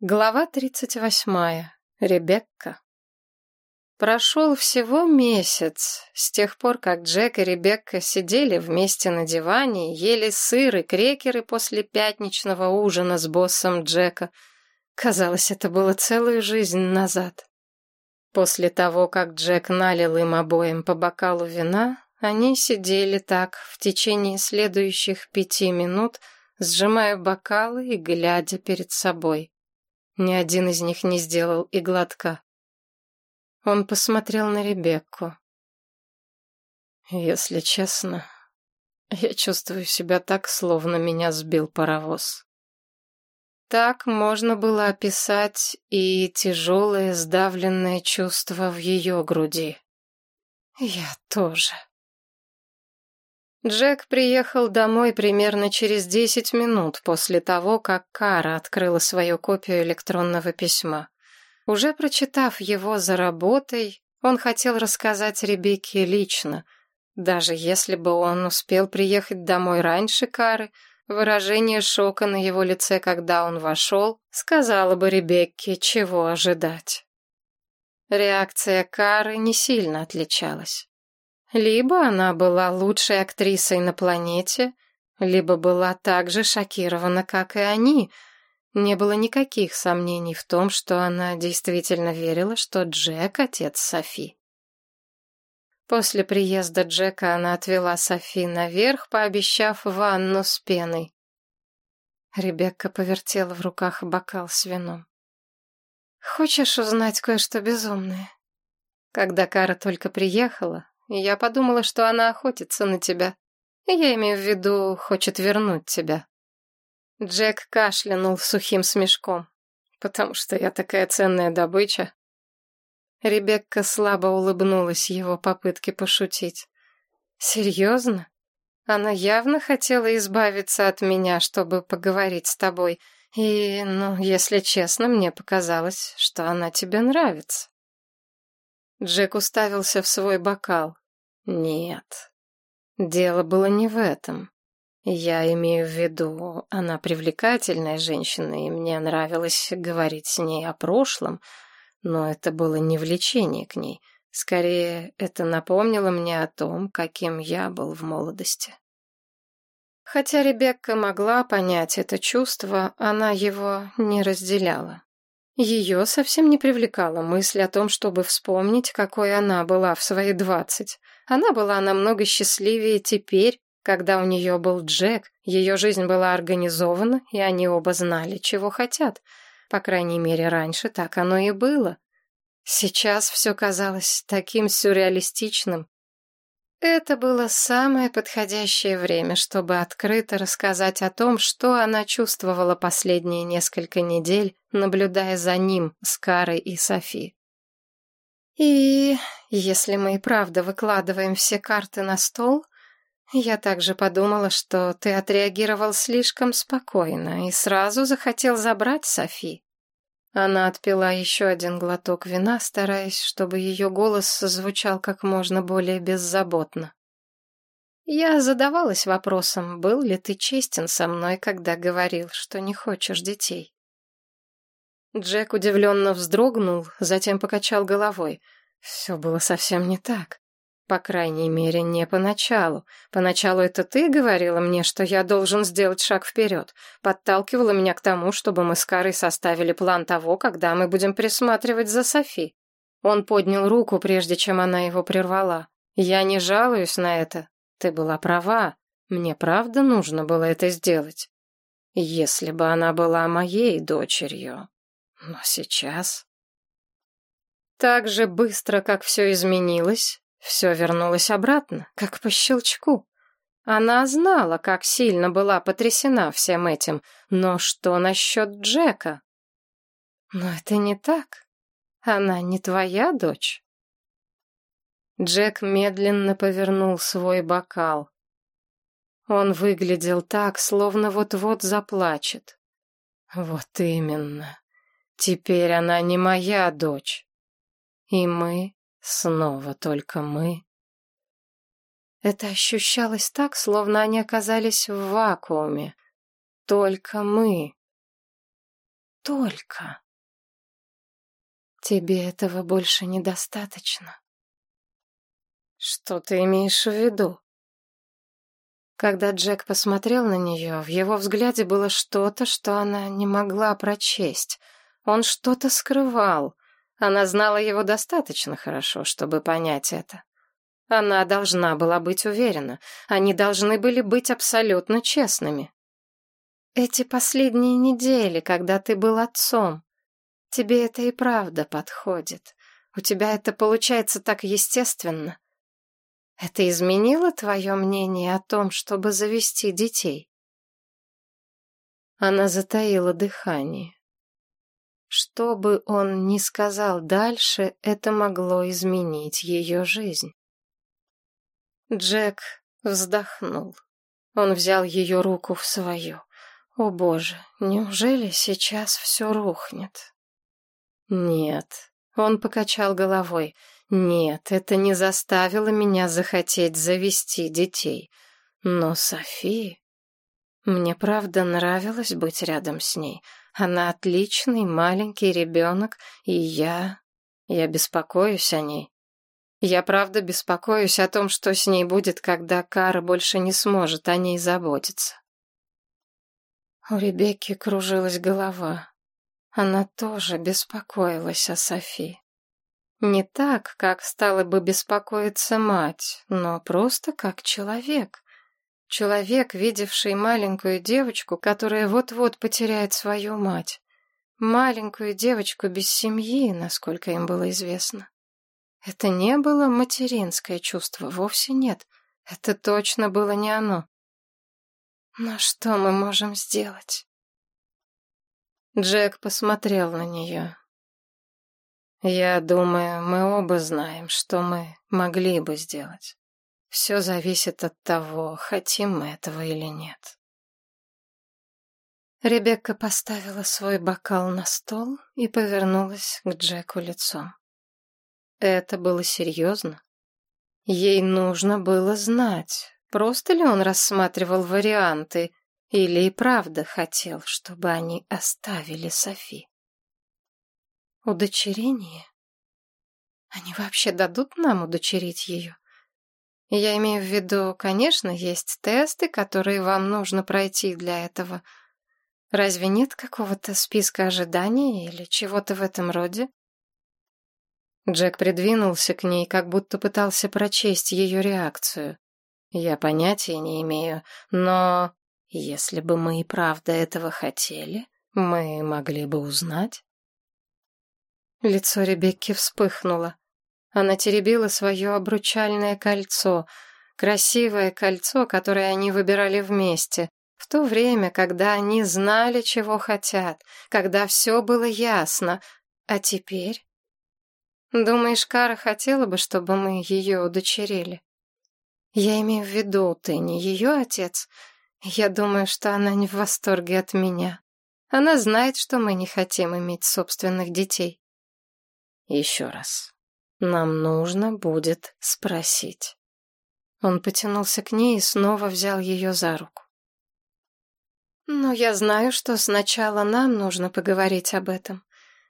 Глава тридцать восьмая. Ребекка. Прошел всего месяц, с тех пор, как Джек и Ребекка сидели вместе на диване, ели сыр и крекеры после пятничного ужина с боссом Джека. Казалось, это было целую жизнь назад. После того, как Джек налил им обоим по бокалу вина, они сидели так в течение следующих пяти минут, сжимая бокалы и глядя перед собой. Ни один из них не сделал и глотка. Он посмотрел на Ребекку. Если честно, я чувствую себя так, словно меня сбил паровоз. Так можно было описать и тяжелое сдавленное чувство в ее груди. Я тоже. Джек приехал домой примерно через десять минут после того, как Кара открыла свою копию электронного письма. Уже прочитав его за работой, он хотел рассказать Ребекке лично. Даже если бы он успел приехать домой раньше Кары, выражение шока на его лице, когда он вошел, сказала бы Ребекке, чего ожидать. Реакция Кары не сильно отличалась. Либо она была лучшей актрисой на планете, либо была так же шокирована, как и они. Не было никаких сомнений в том, что она действительно верила, что Джек — отец Софи. После приезда Джека она отвела Софи наверх, пообещав ванну с пеной. Ребекка повертела в руках бокал с вином. «Хочешь узнать кое-что безумное?» Когда Кара только приехала, я подумала, что она охотится на тебя. Я имею в виду, хочет вернуть тебя. Джек кашлянул сухим смешком. Потому что я такая ценная добыча. Ребекка слабо улыбнулась его попытке пошутить. Серьезно? Она явно хотела избавиться от меня, чтобы поговорить с тобой. И, ну, если честно, мне показалось, что она тебе нравится. Джек уставился в свой бокал. Нет, дело было не в этом. Я имею в виду, она привлекательная женщина, и мне нравилось говорить с ней о прошлом, но это было не влечение к ней. Скорее, это напомнило мне о том, каким я был в молодости. Хотя Ребекка могла понять это чувство, она его не разделяла. Ее совсем не привлекала мысль о том, чтобы вспомнить, какой она была в свои двадцать. Она была намного счастливее теперь, когда у нее был Джек, ее жизнь была организована, и они оба знали, чего хотят. По крайней мере, раньше так оно и было. Сейчас все казалось таким сюрреалистичным, это было самое подходящее время, чтобы открыто рассказать о том, что она чувствовала последние несколько недель, наблюдая за ним, с Карой и Софи. И если мы и правда выкладываем все карты на стол, я также подумала, что ты отреагировал слишком спокойно и сразу захотел забрать Софи. Она отпила еще один глоток вина, стараясь, чтобы ее голос звучал как можно более беззаботно. Я задавалась вопросом, был ли ты честен со мной, когда говорил, что не хочешь детей. Джек удивленно вздрогнул, затем покачал головой. Все было совсем не так. По крайней мере, не поначалу. Поначалу это ты говорила мне, что я должен сделать шаг вперед. Подталкивала меня к тому, чтобы мы с Карой составили план того, когда мы будем присматривать за Софи. Он поднял руку, прежде чем она его прервала. Я не жалуюсь на это. Ты была права. Мне правда нужно было это сделать. Если бы она была моей дочерью. Но сейчас... Так же быстро, как все изменилось, все вернулось обратно, как по щелчку. Она знала, как сильно была потрясена всем этим, но что насчет Джека? Но это не так. Она не твоя дочь. Джек медленно повернул свой бокал. Он выглядел так, словно вот-вот заплачет. Вот именно. Теперь она не моя дочь. И мы Снова только мы. Это ощущалось так, словно они оказались в вакууме. Только мы. столько. Тебе этого больше недостаточно. Что ты имеешь в виду? Когда Джек посмотрел на нее, в его взгляде было что-то, что она не могла прочесть. Он что-то скрывал. Она знала его достаточно хорошо, чтобы понять это. Она должна была быть уверена. Они должны были быть абсолютно честными. Эти последние недели, когда ты был отцом, тебе это и правда подходит. У тебя это получается так естественно. Это изменило твое мнение о том, чтобы завести детей? Она затаила дыхание. Что бы он ни сказал дальше, это могло изменить ее жизнь. Джек вздохнул. Он взял ее руку в свою. О боже, неужели сейчас все рухнет? Нет, он покачал головой. Нет, это не заставило меня захотеть завести детей. Но Софи... Мне правда нравилось быть рядом с ней. Она отличный маленький ребенок, и я... Я беспокоюсь о ней. Я правда беспокоюсь о том, что с ней будет, когда Кара больше не сможет о ней заботиться. У Ребекки кружилась голова. Она тоже беспокоилась о Софи. Не так, как стала бы беспокоиться мать, но просто как человек. Человек, видевший маленькую девочку, которая вот-вот потеряет свою мать. Маленькую девочку без семьи, насколько им было известно. Это не было материнское чувство, вовсе нет. Это точно было не оно. Но что мы можем сделать? Джек посмотрел на нее. Я думаю, мы оба знаем, что мы могли бы сделать. Все зависит от того, хотим мы этого или нет. Ребекка поставила свой бокал на стол и повернулась к Джеку лицом. Это было серьезно. Ей нужно было знать, просто ли он рассматривал варианты или и правда хотел, чтобы они оставили Софи. Удочерение? Они вообще дадут нам удочерить ее? Я имею в виду, конечно, есть тесты, которые вам нужно пройти для этого. Разве нет какого-то списка ожиданий или чего-то в этом роде? Джек придвинулся к ней, как будто пытался прочесть ее реакцию. Я понятия не имею, но если бы мы и правда этого хотели, мы могли бы узнать. Лицо Ребекки вспыхнуло. Она теребила свое обручальное кольцо, красивое кольцо, которое они выбирали вместе, в то время, когда они знали, чего хотят, когда все было ясно. А теперь? Думаешь, Кара хотела бы, чтобы мы ее удочерили? Я имею в виду, ты не ее отец. Я думаю, что она не в восторге от меня. Она знает, что мы не хотим иметь собственных детей. Еще раз. Нам нужно будет спросить. Он потянулся к ней и снова взял ее за руку. Но я знаю, что сначала нам нужно поговорить об этом.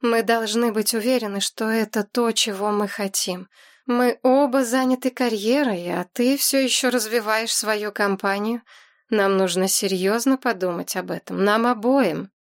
Мы должны быть уверены, что это то, чего мы хотим. Мы оба заняты карьерой, а ты все еще развиваешь свою компанию. Нам нужно серьезно подумать об этом, нам обоим.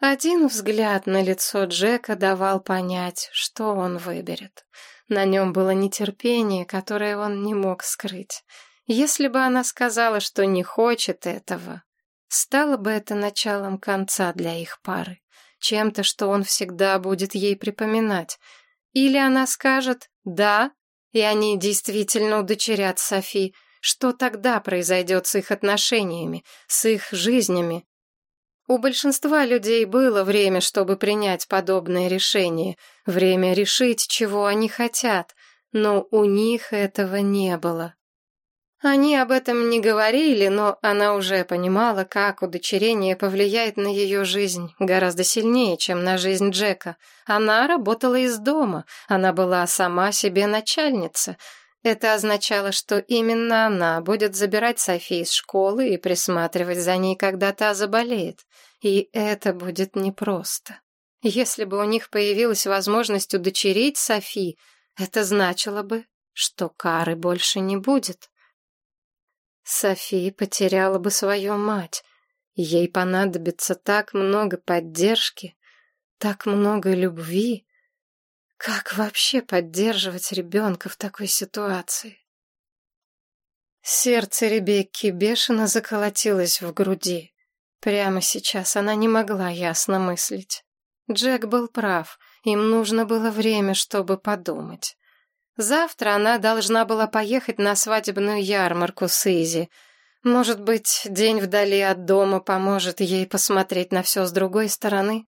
Один взгляд на лицо Джека давал понять, что он выберет. На нем было нетерпение, которое он не мог скрыть. Если бы она сказала, что не хочет этого, стало бы это началом конца для их пары, чем-то, что он всегда будет ей припоминать. Или она скажет «да», и они действительно удочерят Софи, что тогда произойдет с их отношениями, с их жизнями, у большинства людей было время, чтобы принять подобное решение, время решить, чего они хотят, но у них этого не было. Они об этом не говорили, но она уже понимала, как удочерение повлияет на ее жизнь гораздо сильнее, чем на жизнь Джека. Она работала из дома, она была сама себе начальница. Это означало, что именно она будет забирать Софи из школы и присматривать за ней, когда та заболеет. И это будет непросто. Если бы у них появилась возможность удочерить Софи, это значило бы, что кары больше не будет. Софи потеряла бы свою мать. Ей понадобится так много поддержки, так много любви. Как вообще поддерживать ребенка в такой ситуации? Сердце Ребекки бешено заколотилось в груди. Прямо сейчас она не могла ясно мыслить. Джек был прав, им нужно было время, чтобы подумать. Завтра она должна была поехать на свадебную ярмарку с Изи. Может быть, день вдали от дома поможет ей посмотреть на все с другой стороны?